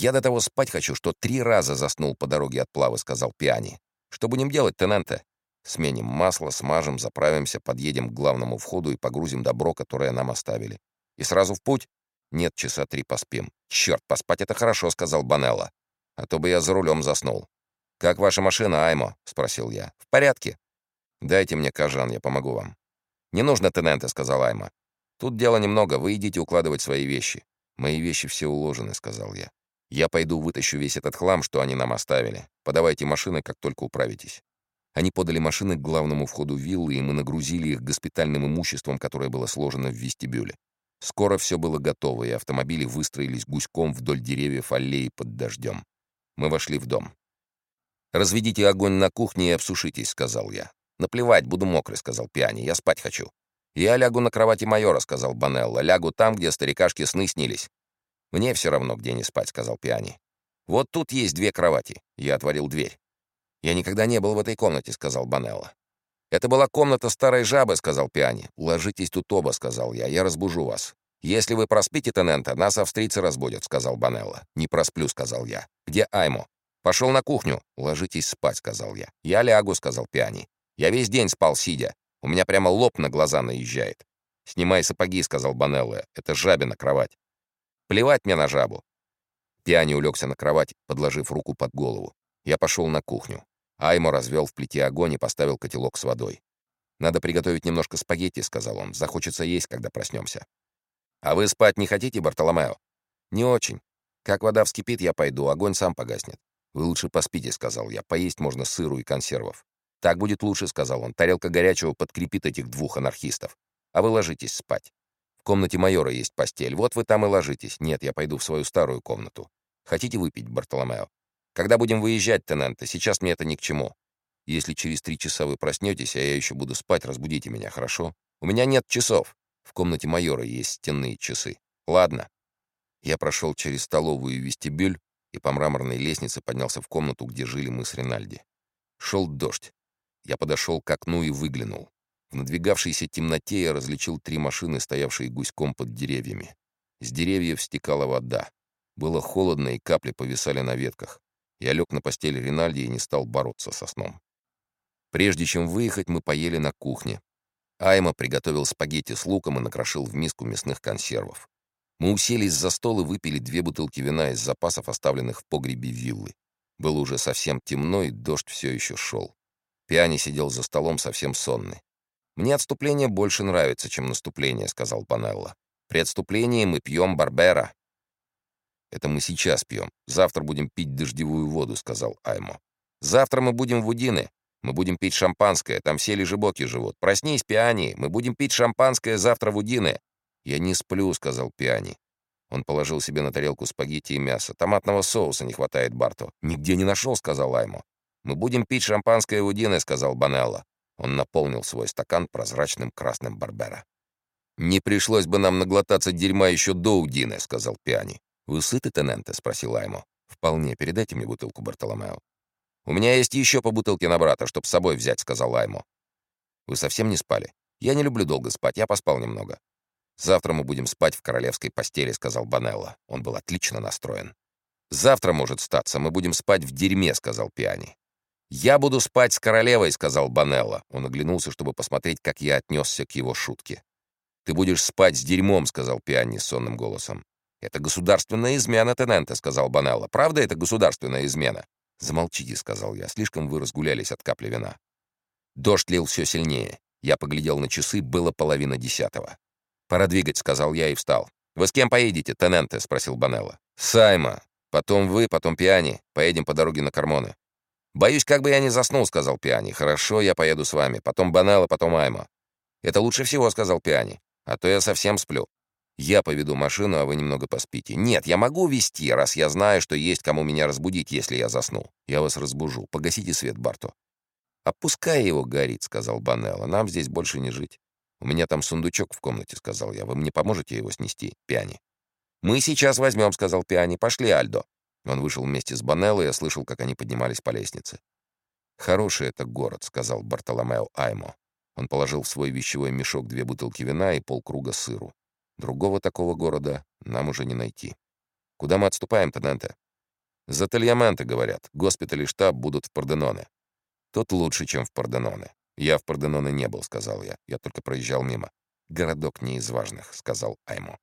«Я до того спать хочу, что три раза заснул по дороге от плавы», — сказал Пиани. «Что будем делать, тенанте?» «Сменим масло, смажем, заправимся, подъедем к главному входу и погрузим добро, которое нам оставили. И сразу в путь?» «Нет, часа три поспим». «Черт, поспать — это хорошо», — сказал Банелло. «А то бы я за рулем заснул». «Как ваша машина, Аймо?» — спросил я. «В порядке». «Дайте мне кожан, я помогу вам». «Не нужно, тененте», — сказал Аймо. «Тут дела немного, вы идите укладывать свои вещи». «Мои вещи все уложены», — сказал я. «Я пойду вытащу весь этот хлам, что они нам оставили. Подавайте машины, как только управитесь». Они подали машины к главному входу виллы, и мы нагрузили их госпитальным имуществом, которое было сложено в вестибюле. Скоро все было готово, и автомобили выстроились гуськом вдоль деревьев аллеи под дождем. Мы вошли в дом. «Разведите огонь на кухне и обсушитесь», — сказал я. «Наплевать, буду мокрый», — сказал Пиани. «Я спать хочу». «Я лягу на кровати майора», — сказал Банелло. «Лягу там, где старикашки сны снились». «Мне все равно, где не спать», — сказал Пиани. «Вот тут есть две кровати». Я отворил дверь. «Я никогда не был в этой комнате», — сказал Банелло. «Это была комната старой жабы», — сказал Пиани. «Ложитесь тут оба», — сказал я. «Я разбужу вас». «Если вы проспите, Тенента, нас австрийцы разбудят», — сказал Банелло. «Не просплю», — сказал я. «Где Аймо?» «Пошел на кухню». «Ложитесь спать», — сказал я. «Я лягу», — сказал Пиани. «Я весь день спал, сидя. У меня прямо лоб на глаза наезжает. «Снимай сапоги», — сказал Банелло. «Это жабина кровать». «Плевать мне на жабу». Пиани улегся на кровать, подложив руку под голову. Я пошел на кухню. Аймо развел в плите огонь и поставил котелок с водой. «Надо приготовить немножко спагетти», — сказал он. «Захочется есть, когда проснемся». «А вы спать не хотите, Бартоломео?» «Не очень. Как вода вскипит, я пойду, огонь сам погаснет». «Вы лучше поспите», — сказал я. «Поесть можно сыру и консервов». «Так будет лучше», — сказал он. «Тарелка горячего подкрепит этих двух анархистов. А вы ложитесь спать. Комнате майора есть постель. Вот вы там и ложитесь. Нет, я пойду в свою старую комнату. Хотите выпить, Бартоломео? Когда будем выезжать, тенанте? Сейчас мне это ни к чему. Если через три часа вы проснетесь, а я еще буду спать, разбудите меня, хорошо? У меня нет часов. В комнате майора есть стенные часы. Ладно». Я прошел через столовую и вестибюль и по мраморной лестнице поднялся в комнату, где жили мы с Ринальди. Шел дождь. Я подошел к окну и выглянул. В надвигавшейся темноте я различил три машины, стоявшие гуськом под деревьями. С деревьев стекала вода. Было холодно, и капли повисали на ветках. Я лег на постель Ринальди и не стал бороться со сном. Прежде чем выехать, мы поели на кухне. Айма приготовил спагетти с луком и накрошил в миску мясных консервов. Мы уселись за стол и выпили две бутылки вина из запасов, оставленных в погребе виллы. Было уже совсем темно, и дождь все еще шел. Пиани сидел за столом совсем сонный. «Мне отступление больше нравится, чем наступление», — сказал Панелло. «При отступлении мы пьем барбера». «Это мы сейчас пьем. Завтра будем пить дождевую воду», — сказал Аймо. «Завтра мы будем в Удины. Мы будем пить шампанское. Там все лежебоки живут. Проснись, Пиани. Мы будем пить шампанское завтра в Удины». «Я не сплю», — сказал Пиани. Он положил себе на тарелку спагетти и мясо. «Томатного соуса не хватает Барту». «Нигде не нашел», — сказал Аймо. «Мы будем пить шампанское Удины», — сказал Банелло. Он наполнил свой стакан прозрачным красным Барбера. «Не пришлось бы нам наглотаться дерьма еще до Удины», — сказал Пиани. «Вы сыты, Тененте?» — спросил Аймо. «Вполне. Передайте мне бутылку Бартоломео». «У меня есть еще по бутылке на брата, чтоб с собой взять», — сказал Аймо. «Вы совсем не спали?» «Я не люблю долго спать. Я поспал немного». «Завтра мы будем спать в королевской постели», — сказал Банелло. Он был отлично настроен. «Завтра, может статься, мы будем спать в дерьме», — сказал Пиани. «Я буду спать с королевой», — сказал Банелло. Он оглянулся, чтобы посмотреть, как я отнесся к его шутке. «Ты будешь спать с дерьмом», — сказал Пиани сонным голосом. «Это государственная измена, Тененте», — сказал Банелло. «Правда это государственная измена?» «Замолчите», — сказал я. «Слишком вы разгулялись от капли вина». Дождь лил все сильнее. Я поглядел на часы, было половина десятого. «Пора двигать», — сказал я и встал. «Вы с кем поедете, Тененте?» — спросил Банелло. «Сайма. Потом вы, потом Пиани. Поедем по дороге на Кармоны». «Боюсь, как бы я не заснул», — сказал Пиани. «Хорошо, я поеду с вами. Потом Банелло, потом Айма». «Это лучше всего», — сказал Пиани. «А то я совсем сплю». «Я поведу машину, а вы немного поспите». «Нет, я могу вести, раз я знаю, что есть кому меня разбудить, если я засну. Я вас разбужу. Погасите свет, Барту». «А пускай его горит», — сказал Банелло. «Нам здесь больше не жить». «У меня там сундучок в комнате», — сказал я. «Вы мне поможете его снести, Пиани?» «Мы сейчас возьмем», — сказал Пиани. «Пошли, Альдо». Он вышел вместе с Бонелло, и я слышал, как они поднимались по лестнице. «Хороший это город», — сказал Бартоломео Аймо. Он положил в свой вещевой мешок две бутылки вина и полкруга сыру. Другого такого города нам уже не найти. «Куда мы отступаем, Тененте?» За Тальяменте, говорят, госпиталь и штаб будут в Парденоне. Тут лучше, чем в Парденоне. Я в Парденоне не был, сказал я. Я только проезжал мимо. Городок не из важных, сказал Аймо.